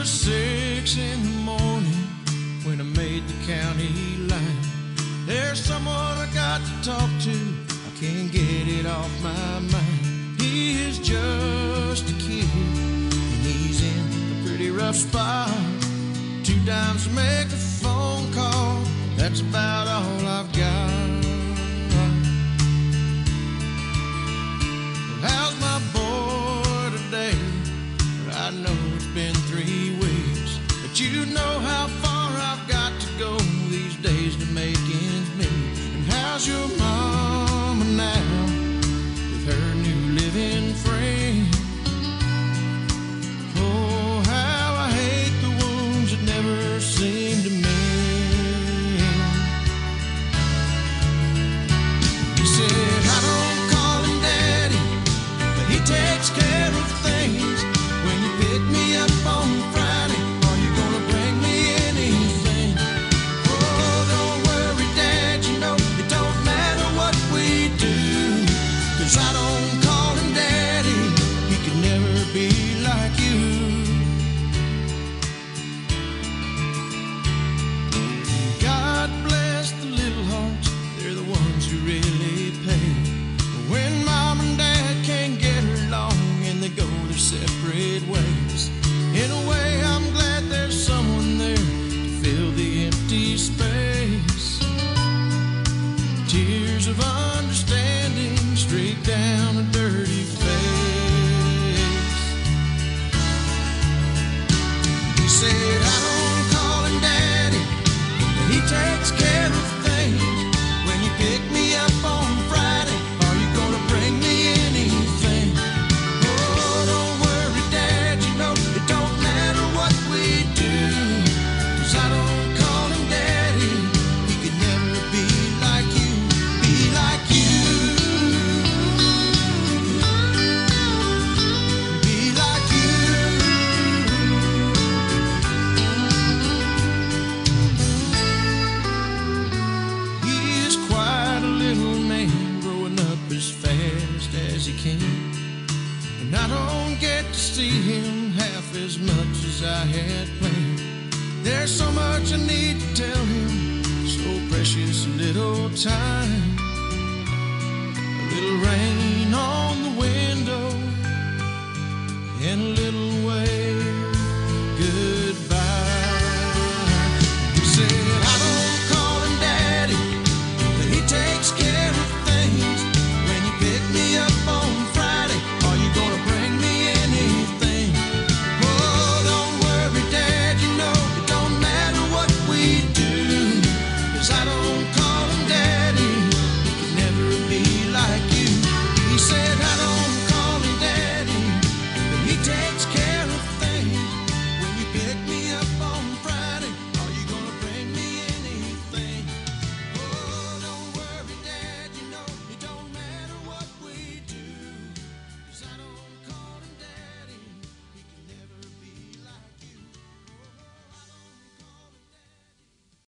was six in the morning when I made the county line. There's someone I got to talk to. I can't get it off my mind. He is just a kid, and he's in a pretty rough spot. Two dimes make a phone call. That's about all I've got. How's my boy today? I know it's been three you know how far I've got to go these days to make ends empty space. As much as I had planned. There's so much I need to tell him, so precious little time. A little rain on the window, and a little